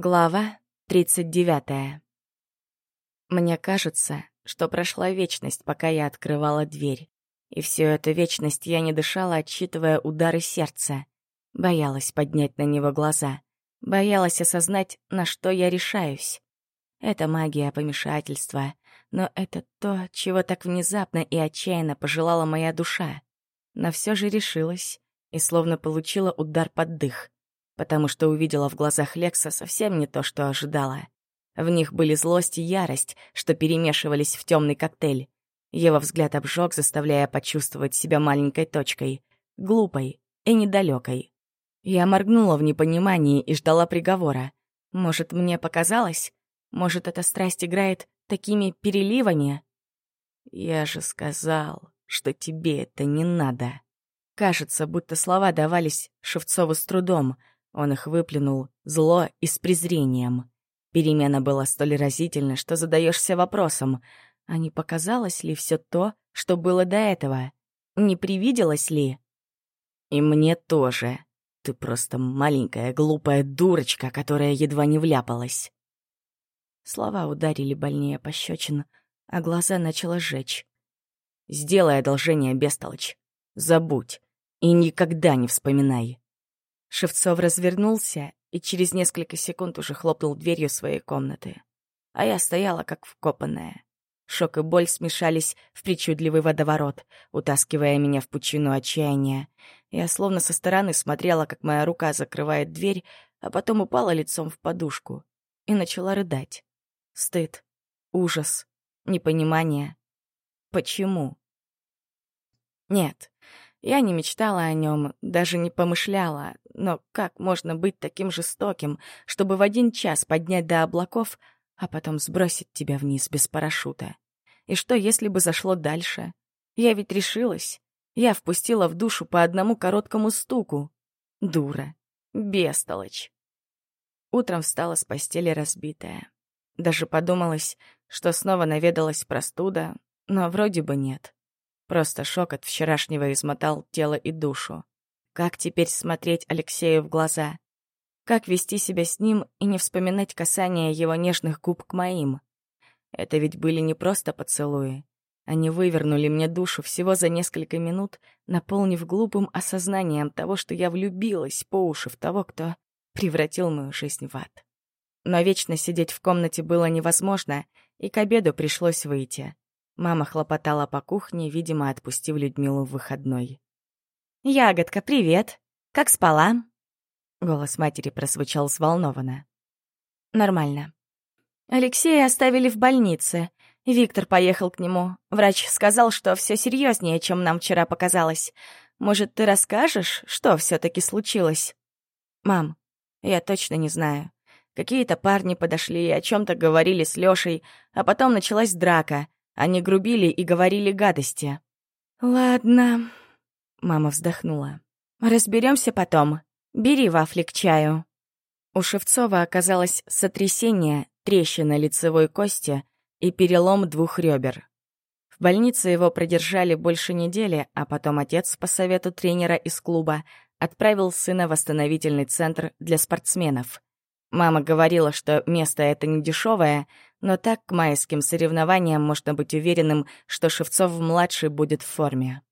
Глава 39. Мне кажется, что прошла вечность, пока я открывала дверь. И всю эту вечность я не дышала, отсчитывая удары сердца. Боялась поднять на него глаза. Боялась осознать, на что я решаюсь. Это магия помешательства, но это то, чего так внезапно и отчаянно пожелала моя душа. Но все же решилась и словно получила удар под дых — потому что увидела в глазах Лекса совсем не то, что ожидала. В них были злость и ярость, что перемешивались в темный коктейль. Его взгляд обжег, заставляя почувствовать себя маленькой точкой, глупой и недалекой. Я моргнула в непонимании и ждала приговора. Может, мне показалось? Может, эта страсть играет такими переливами? Я же сказал, что тебе это не надо. Кажется, будто слова давались Шевцову с трудом — он их выплюнул зло и с презрением. Перемена была столь разительна, что задаешься вопросом, а не показалось ли все то, что было до этого? Не привиделось ли? И мне тоже. Ты просто маленькая глупая дурочка, которая едва не вляпалась. Слова ударили больнее пощечин, а глаза начало жечь. «Сделай одолжение, бестолочь. Забудь. И никогда не вспоминай. Шевцов развернулся и через несколько секунд уже хлопнул дверью своей комнаты. А я стояла как вкопанная. Шок и боль смешались в причудливый водоворот, утаскивая меня в пучину отчаяния. Я словно со стороны смотрела, как моя рука закрывает дверь, а потом упала лицом в подушку и начала рыдать. Стыд, ужас, непонимание. Почему? Нет, я не мечтала о нем, даже не помышляла, но как можно быть таким жестоким, чтобы в один час поднять до облаков, а потом сбросить тебя вниз без парашюта? И что, если бы зашло дальше? Я ведь решилась. Я впустила в душу по одному короткому стуку. Дура. Бестолочь. Утром встала с постели разбитая. Даже подумалось, что снова наведалась простуда, но вроде бы нет. Просто шок от вчерашнего измотал тело и душу. Как теперь смотреть Алексею в глаза? Как вести себя с ним и не вспоминать касание его нежных губ к моим? Это ведь были не просто поцелуи. Они вывернули мне душу всего за несколько минут, наполнив глупым осознанием того, что я влюбилась по уши в того, кто превратил мою жизнь в ад. Но вечно сидеть в комнате было невозможно, и к обеду пришлось выйти. Мама хлопотала по кухне, видимо, отпустив Людмилу в выходной. «Ягодка, привет! Как спала?» Голос матери прозвучал взволнованно. «Нормально. Алексея оставили в больнице. Виктор поехал к нему. Врач сказал, что все серьезнее, чем нам вчера показалось. Может, ты расскажешь, что все таки случилось?» «Мам, я точно не знаю. Какие-то парни подошли и о чем то говорили с Лешей, а потом началась драка — они грубили и говорили гадости. «Ладно», — мама вздохнула. Разберемся потом. Бери вафли к чаю». У Шевцова оказалось сотрясение, трещина лицевой кости и перелом двух ребер. В больнице его продержали больше недели, а потом отец, по совету тренера из клуба, отправил сына в восстановительный центр для спортсменов. Мама говорила, что место это не дешевое, но так к майским соревнованиям можно быть уверенным, что Шевцов-младший будет в форме.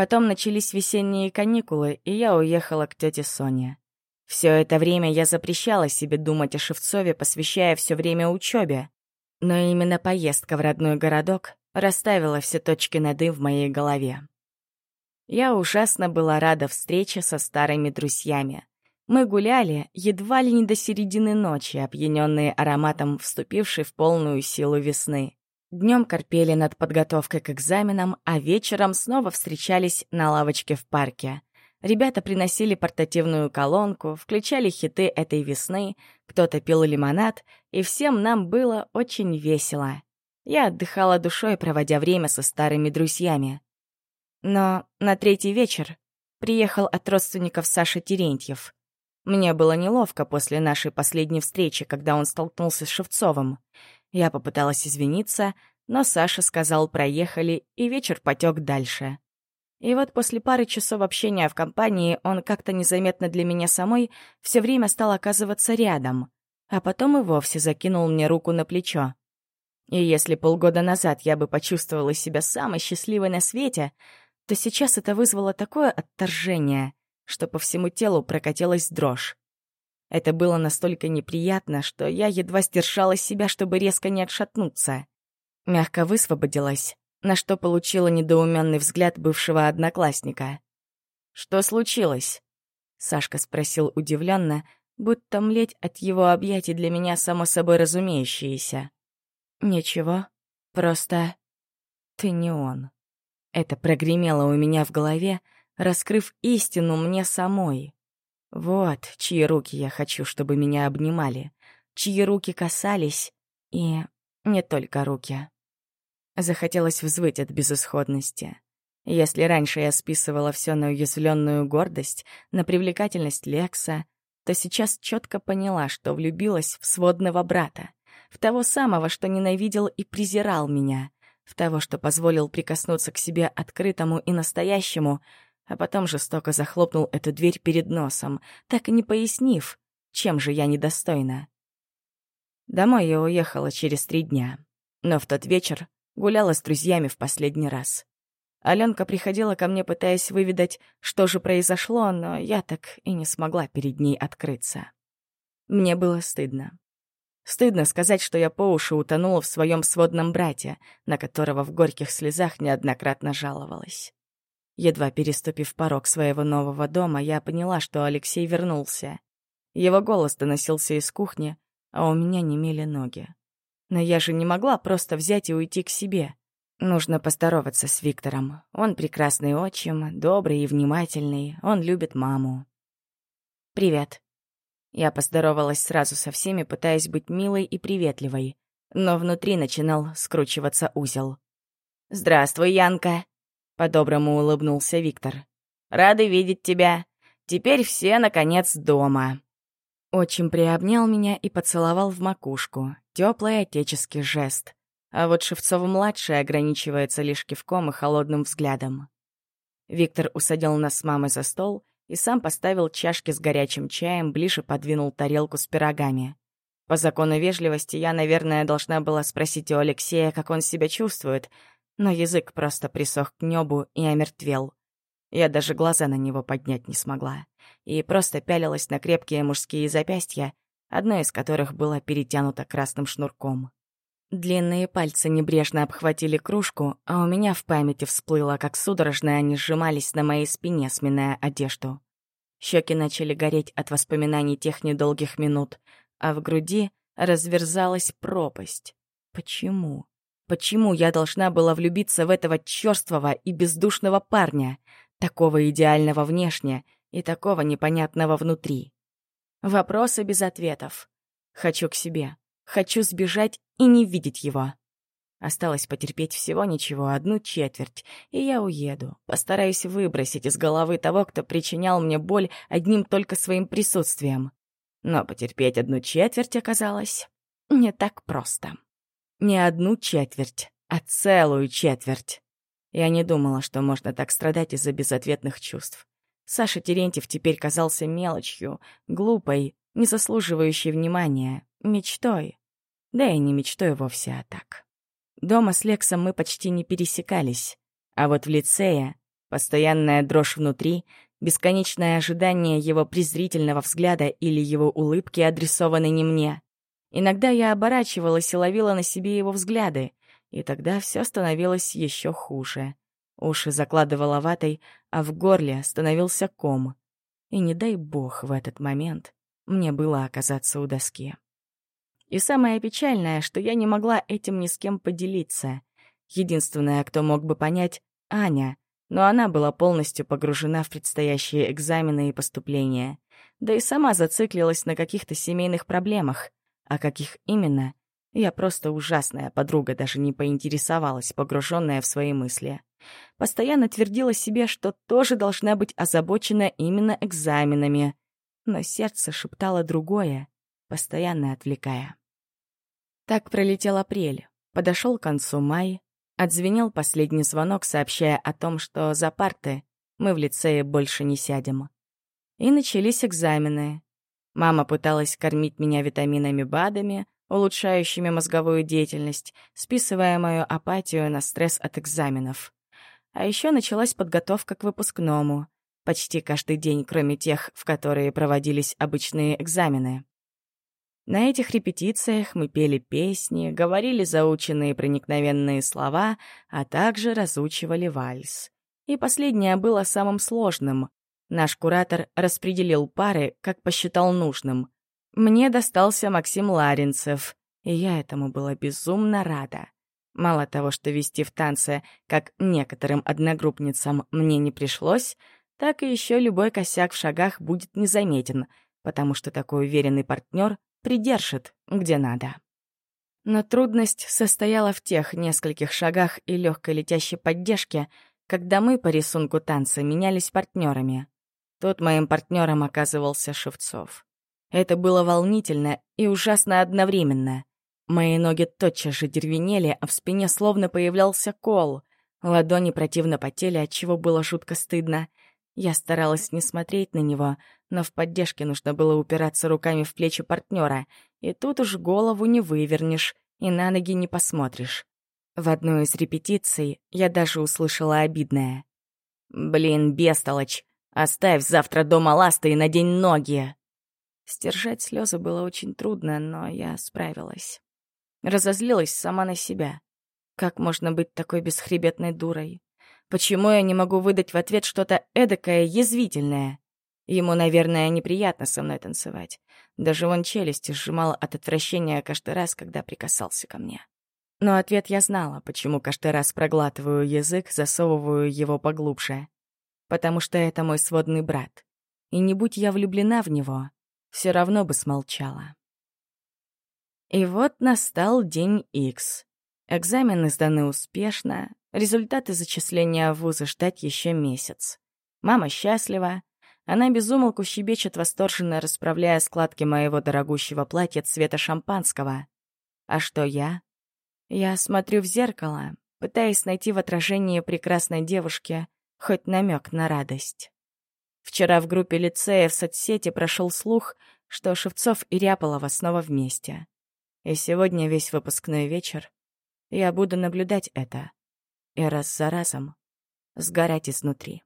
Потом начались весенние каникулы, и я уехала к тете Соне. Все это время я запрещала себе думать о Шевцове, посвящая все время учебе. Но именно поездка в родной городок расставила все точки над «и» в моей голове. Я ужасно была рада встрече со старыми друзьями. Мы гуляли едва ли не до середины ночи, опьяненные ароматом вступившей в полную силу весны. Днем корпели над подготовкой к экзаменам, а вечером снова встречались на лавочке в парке. Ребята приносили портативную колонку, включали хиты этой весны, кто-то пил лимонад, и всем нам было очень весело. Я отдыхала душой, проводя время со старыми друзьями. Но на третий вечер приехал от родственников Саша Терентьев. Мне было неловко после нашей последней встречи, когда он столкнулся с Шевцовым. Я попыталась извиниться, но Саша сказал «проехали», и вечер потек дальше. И вот после пары часов общения в компании он как-то незаметно для меня самой все время стал оказываться рядом. а потом и вовсе закинул мне руку на плечо. И если полгода назад я бы почувствовала себя самой счастливой на свете, то сейчас это вызвало такое отторжение, что по всему телу прокатилась дрожь. Это было настолько неприятно, что я едва сдержала себя, чтобы резко не отшатнуться. Мягко высвободилась, на что получила недоуменный взгляд бывшего одноклассника. «Что случилось?» — Сашка спросил удивленно, будто млеть от его объятий для меня само собой разумеющееся. «Ничего, просто ты не он». Это прогремело у меня в голове, раскрыв истину мне самой. Вот чьи руки я хочу, чтобы меня обнимали, чьи руки касались, и не только руки. Захотелось взвыть от безысходности. Если раньше я списывала все на уязвленную гордость, на привлекательность Лекса, то сейчас четко поняла, что влюбилась в сводного брата, в того самого, что ненавидел и презирал меня, в того, что позволил прикоснуться к себе открытому и настоящему, а потом жестоко захлопнул эту дверь перед носом, так и не пояснив, чем же я недостойна. Домой я уехала через три дня, но в тот вечер гуляла с друзьями в последний раз. Аленка приходила ко мне, пытаясь выведать, что же произошло, но я так и не смогла перед ней открыться. Мне было стыдно. Стыдно сказать, что я по уши утонула в своем сводном брате, на которого в горьких слезах неоднократно жаловалась. Едва переступив порог своего нового дома, я поняла, что Алексей вернулся. Его голос доносился из кухни, а у меня немели ноги. Но я же не могла просто взять и уйти к себе. Нужно поздороваться с Виктором. Он прекрасный отчим, добрый и внимательный, он любит маму. «Привет». Я поздоровалась сразу со всеми, пытаясь быть милой и приветливой, но внутри начинал скручиваться узел. «Здравствуй, Янка!» — по-доброму улыбнулся Виктор. «Рады видеть тебя. Теперь все, наконец, дома». Отчим приобнял меня и поцеловал в макушку. Теплый отеческий жест — а вот Шевцова-младший ограничивается лишь кивком и холодным взглядом. Виктор усадил нас с мамой за стол и сам поставил чашки с горячим чаем, ближе подвинул тарелку с пирогами. По закону вежливости я, наверное, должна была спросить у Алексея, как он себя чувствует, но язык просто присох к небу и омертвел. Я даже глаза на него поднять не смогла и просто пялилась на крепкие мужские запястья, одно из которых было перетянуто красным шнурком. Длинные пальцы небрежно обхватили кружку, а у меня в памяти всплыло, как судорожно они сжимались на моей спине, сминая одежду. Щеки начали гореть от воспоминаний тех недолгих минут, а в груди разверзалась пропасть. Почему? Почему я должна была влюбиться в этого чёрствого и бездушного парня, такого идеального внешне и такого непонятного внутри? Вопросы без ответов. Хочу к себе. Хочу сбежать и не видеть его. Осталось потерпеть всего ничего, одну четверть, и я уеду. Постараюсь выбросить из головы того, кто причинял мне боль одним только своим присутствием. Но потерпеть одну четверть оказалось не так просто. Не одну четверть, а целую четверть. Я не думала, что можно так страдать из-за безответных чувств. Саша Терентьев теперь казался мелочью, глупой, не заслуживающей внимания, мечтой. Да и не мечтой вовсе, а так. Дома с Лексом мы почти не пересекались, а вот в лицее постоянная дрожь внутри, бесконечное ожидание его презрительного взгляда или его улыбки, адресованной не мне. Иногда я оборачивалась и ловила на себе его взгляды, и тогда все становилось еще хуже. Уши закладывала ватой, а в горле становился ком. И не дай бог в этот момент мне было оказаться у доски. И самое печальное, что я не могла этим ни с кем поделиться. Единственная, кто мог бы понять — Аня, но она была полностью погружена в предстоящие экзамены и поступления. Да и сама зациклилась на каких-то семейных проблемах. А каких именно? Я просто ужасная подруга, даже не поинтересовалась, погруженная в свои мысли. Постоянно твердила себе, что тоже должна быть озабочена именно экзаменами. Но сердце шептало другое, постоянно отвлекая. Так пролетел апрель. Подошел к концу май. Отзвенел последний звонок, сообщая о том, что за парты мы в лицее больше не сядем. И начались экзамены. Мама пыталась кормить меня витаминами БАДами, улучшающими мозговую деятельность, списывая мою апатию на стресс от экзаменов. А еще началась подготовка к выпускному. Почти каждый день, кроме тех, в которые проводились обычные экзамены. На этих репетициях мы пели песни, говорили заученные проникновенные слова, а также разучивали вальс. И последнее было самым сложным. Наш куратор распределил пары, как посчитал нужным. Мне достался Максим Ларинцев, и я этому была безумно рада. Мало того, что вести в танце, как некоторым одногруппницам, мне не пришлось, так и еще любой косяк в шагах будет незаметен, потому что такой уверенный партнер придержит, где надо. Но трудность состояла в тех нескольких шагах и легкой летящей поддержке, когда мы по рисунку танца менялись партнерами. Тут моим партнером оказывался Шевцов. Это было волнительно и ужасно одновременно. Мои ноги тотчас же дервенели, а в спине словно появлялся кол. Ладони противно потели, отчего было жутко стыдно. Я старалась не смотреть на него, но в поддержке нужно было упираться руками в плечи партнера, и тут уж голову не вывернешь и на ноги не посмотришь. В одной из репетиций я даже услышала обидное. «Блин, бестолочь, оставь завтра дома ласты и надень ноги!» Стержать слезы было очень трудно, но я справилась. Разозлилась сама на себя. Как можно быть такой бесхребетной дурой? Почему я не могу выдать в ответ что-то эдакое, язвительное? Ему, наверное, неприятно со мной танцевать. Даже вон челюсти сжимал от отвращения каждый раз, когда прикасался ко мне. Но ответ я знала, почему каждый раз проглатываю язык, засовываю его поглубже. Потому что это мой сводный брат. И не будь я влюблена в него, все равно бы смолчала. И вот настал день Икс. Экзамены сданы успешно, результаты зачисления в вузы ждать еще месяц. Мама счастлива, она безумолку щебечет, восторженно расправляя складки моего дорогущего платья цвета шампанского. А что я? Я смотрю в зеркало, пытаясь найти в отражении прекрасной девушки хоть намек на радость. Вчера в группе лицея в соцсети прошел слух, что Шевцов и Ряполова снова вместе. И сегодня весь выпускной вечер я буду наблюдать это и раз за разом сгорать изнутри.